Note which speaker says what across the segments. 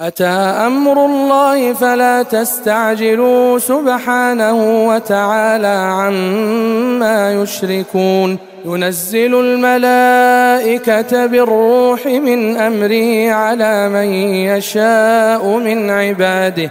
Speaker 1: أتى أمر الله فلا تستعجلوا سبحانه وتعالى عما يشركون ينزل الملائكة بالروح من أمره على من يشاء من عباده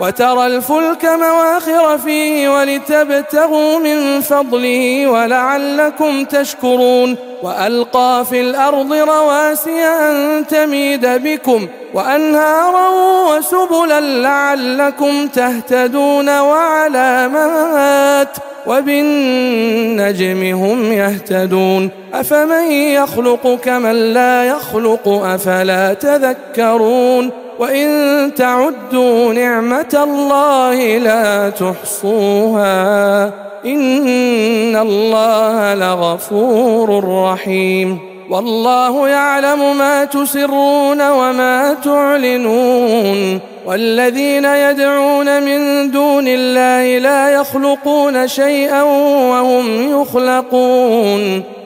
Speaker 1: وترى الفلك مواخر فيه ولتبتغوا من فضله ولعلكم تشكرون والقى في الارض رواسي ان تميد بكم وانهارا وسبلا لعلكم تهتدون وعلامات وبالنجم هم يهتدون افمن يخلق كمن لا يخلق افلا تذكرون وإن تعدوا نعمة الله لا تحصوها إن الله لغفور رحيم والله يعلم ما تسرون وما تعلنون والذين يدعون من دون الله لا يخلقون شيئا وهم يخلقون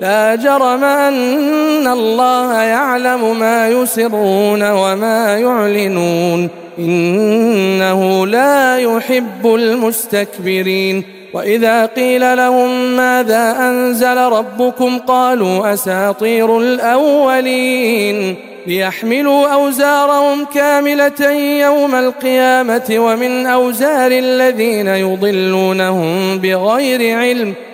Speaker 1: لا جرم أن الله يعلم ما يسرون وما يعلنون إنه لا يحب المستكبرين وإذا قيل لهم ماذا أنزل ربكم قالوا أساطير الأولين ليحملوا أوزارهم كاملة يوم القيامة ومن أوزار الذين يضلونهم بغير علم ۖ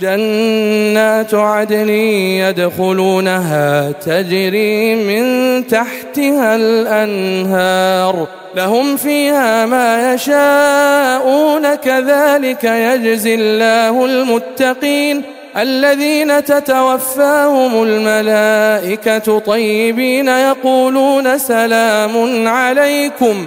Speaker 1: جنات عدن يدخلونها تجري من تحتها الانهار لهم فيها ما يشاءون كذلك يجزي الله المتقين الذين تتوفاهم الملائكه طيبين يقولون سلام عليكم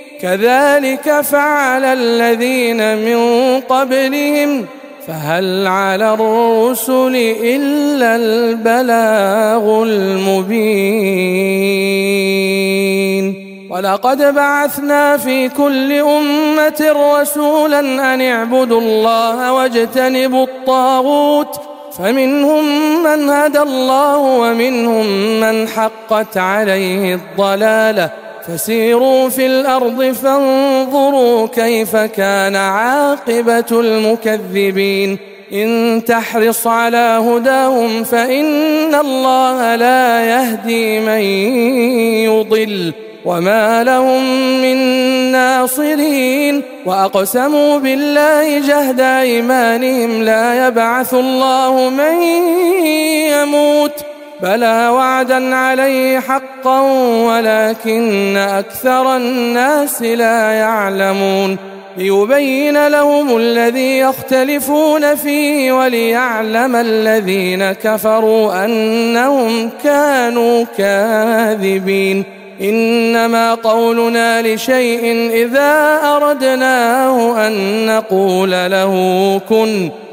Speaker 1: كذلك فعل الذين من قبلهم فهل على الرسل الا البلاغ المبين ولقد بعثنا في كل امه رسولا ان اعبدوا الله واجتنبوا الطاغوت فمنهم من هدى الله ومنهم من حقت عليه الضلاله فسيروا في الارض فانظروا كيف كان عاقبه المكذبين ان تحرص على هداهم فان الله لا يهدي من يضل وما لهم من ناصرين واقسموا بالله جهد ايمانهم لا يبعث الله من يموت بلى وعدا عليه حقا ولكن اكثر الناس لا يعلمون ليبين لهم الذي يختلفون فيه وليعلم الذين كفروا انهم كانوا كاذبين انما قولنا لشيء اذا اردناه ان نقول له كن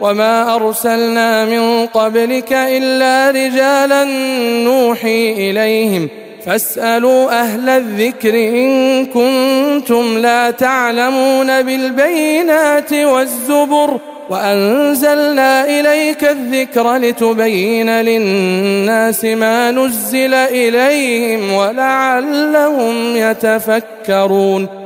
Speaker 1: وما ارسلنا من قبلك الا رجالا نوحي اليهم فاسالوا اهل الذكر ان كنتم لا تعلمون بالبينات والزبر وانزلنا اليك الذكر لتبين للناس ما نزل اليهم ولعلهم يتفكرون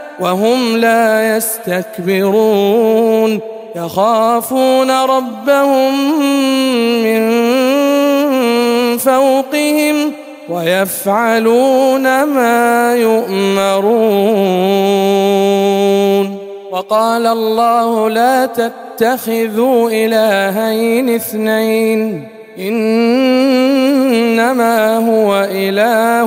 Speaker 1: وهم لا يستكبرون يخافون ربهم من فوقهم ويفعلون ما يؤمرون وقال الله لا تتخذوا الهين اثنين انما هو اله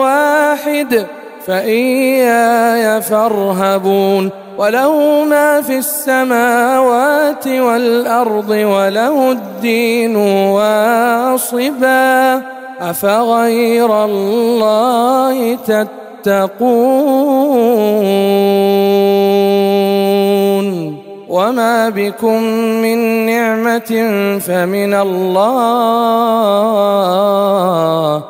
Speaker 1: واحد فإياي فارهبون وله ما في السماوات والأرض وله الدين واصبا أفغير الله تتقون وما بكم من نعمة فمن الله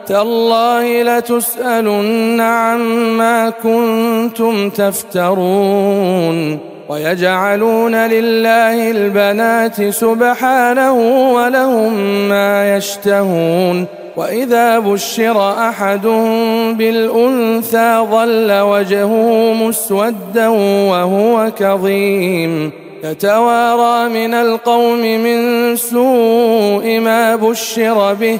Speaker 1: ۖ تالله لتسالن عما كنتم تفترون ويجعلون لله البنات سبحانه ولهم ما يشتهون واذا بشر أحد بالانثى ظل وجهه مسودا وهو كظيم يتوارى من القوم من سوء ما بشر به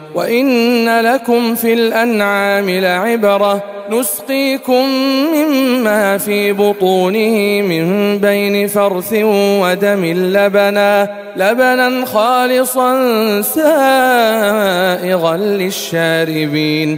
Speaker 1: وان لكم في الانعام لعبره نسقيكم مما في بطونه من بين فرث ودم لبنا لبنا خالصا سائغا للشاربين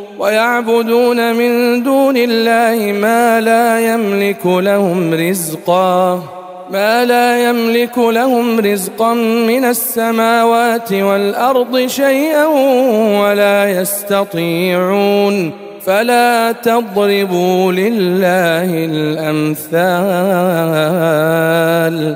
Speaker 1: ويعبدون من دون الله ما لا يملك لهم رزقا ما لا يملك لهم رزقا من السماوات والارض شيئا ولا يستطيعون فلا تضربوا لله الامثال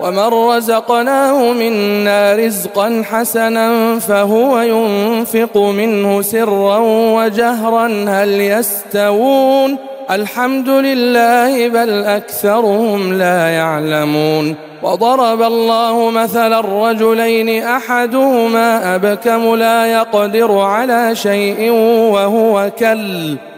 Speaker 1: ومن رزقناه منا رزقا حسنا فهو ينفق منه سرا وجهرا هل يستوون الحمد لله بل اكثرهم لا يعلمون وضرب الله مثلا الرجلين احدهما ابكم لا يقدر على شيء وهو كل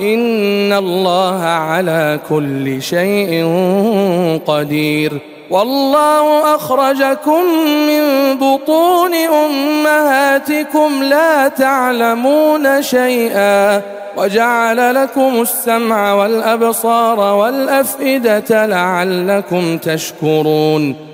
Speaker 1: ان الله على كل شيء قدير والله اخرجكم من بطون امهاتكم لا تعلمون شيئا وجعل لكم السمع والابصار والافئده لعلكم تشكرون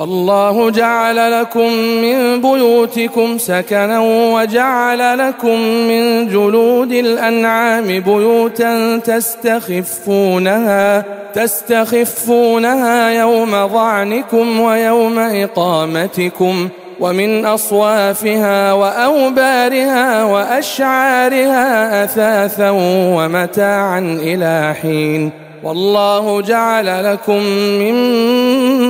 Speaker 1: والله جعل لكم من بيوتكم سكنا وجعل لكم من جلود الانعام بيوتا تستخفونها تستخفونها يوم ظعنكم ويوم اقامتكم ومن اصوافها واوبارها واشعارها اثاثا ومتاعا الى حين والله جعل لكم مما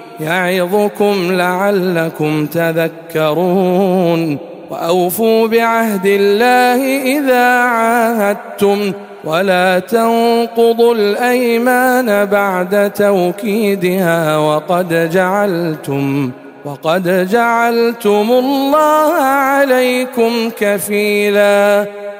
Speaker 1: يعظكم لعلكم تذكرون واوفوا بعهد الله اذا عاهدتم ولا تنقضوا الايمان بعد توكيدها وقد جعلتم وقد جعلتم الله عليكم كفيلاً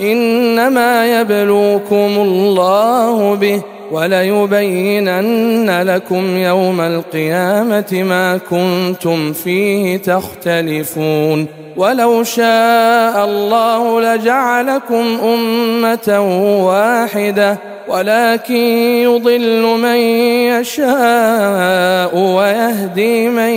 Speaker 1: انما يبلوكم الله به وليبينن لكم يوم القيامه ما كنتم فيه تختلفون ولو شاء الله لجعلكم امه واحده ولكن يضل من يشاء ويهدي من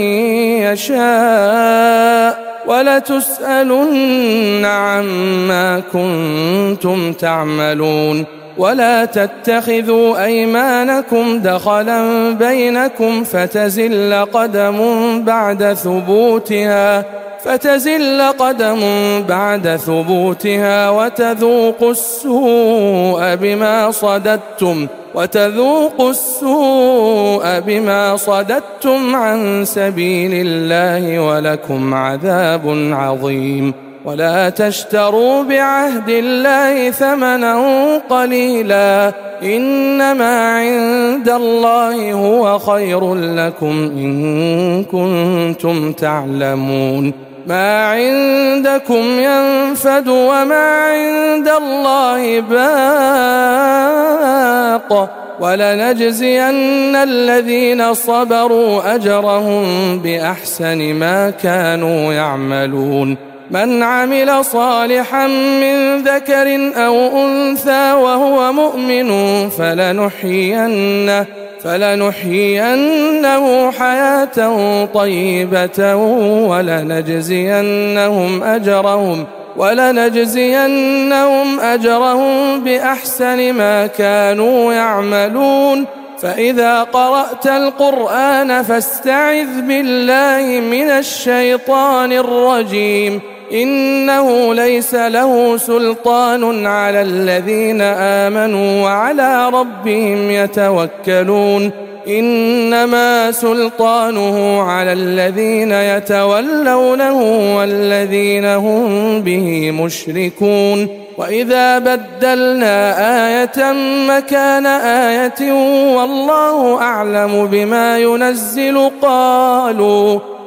Speaker 1: يشاء ولتسالن عما كنتم تعملون ولا تتخذوا ايمانكم دخلا بينكم فتزل قدم بعد ثبوتها فتزل قدم بعد ثبوتها وتذوقوا السوء بما صددتم وتذوقوا السوء بما صددتم عن سبيل الله ولكم عذاب عظيم ولا تشتروا بعهد الله ثمنا قليلا انما عند الله هو خير لكم ان كنتم تعلمون ما عندكم ينفد وما عند الله باق ولنجزين الذين صبروا اجرهم باحسن ما كانوا يعملون من عمل صالحا من ذكر او انثى وهو مؤمن فلنحيينه فلنحيينه حياه طيبه ولنجزينهم اجرهم ولنجزينهم اجرهم باحسن ما كانوا يعملون فاذا قرات القران فاستعذ بالله من الشيطان الرجيم انه ليس له سلطان على الذين امنوا وعلى ربهم يتوكلون انما سلطانه على الذين يتولونه والذين هم به مشركون واذا بدلنا ايه مكان ايه والله اعلم بما ينزل قالوا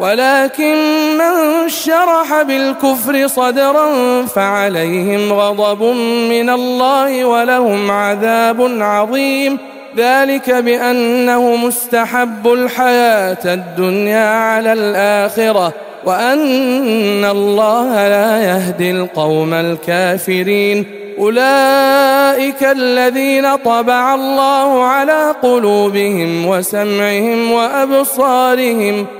Speaker 1: ولكن من شرح بالكفر صدرا فعليهم غضب من الله ولهم عذاب عظيم ذلك بانهم استحبوا الحياه الدنيا على الاخره وان الله لا يهدي القوم الكافرين اولئك الذين طبع الله على قلوبهم وسمعهم وابصارهم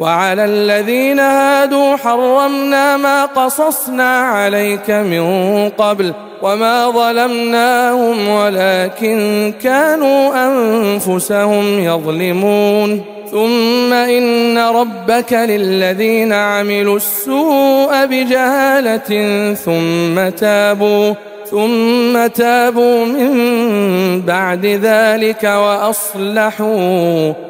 Speaker 1: وعلى الذين هادوا حرمنا ما قصصنا عليك من قبل وما ظلمناهم ولكن كانوا انفسهم يظلمون ثم ان ربك للذين عملوا السوء بجهاله ثم تابوا ثم تابوا من بعد ذلك واصلحوا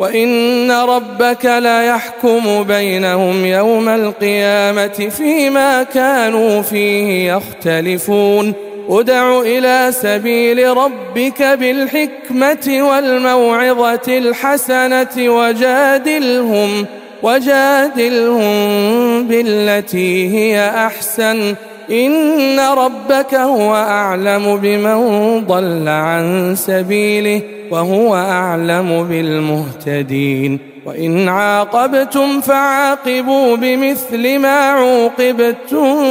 Speaker 1: وان ربك ليحكم بينهم يوم القيامه فيما كانوا فيه يختلفون ادع الى سبيل ربك بالحكمه والموعظه الحسنه وجادلهم وجادلهم بالتي هي احسن ان ربك هو اعلم بمن ضل عن سبيله وهو أعلم بالمهتدين وإن عاقبتم فعاقبوا بمثل ما عوقبتم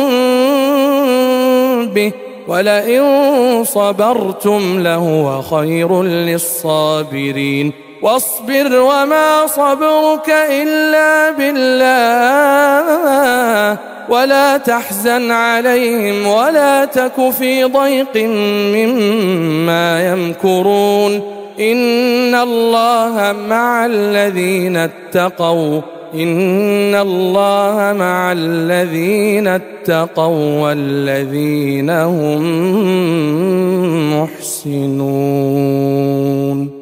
Speaker 1: به ولئن صبرتم لهو خير للصابرين واصبر وما صبرك الا بالله ولا تحزن عليهم ولا تك في ضيق مما يمكرون ان الله مع الذين اتقوا ان الله مع الذين اتقوا والذين هم محسنون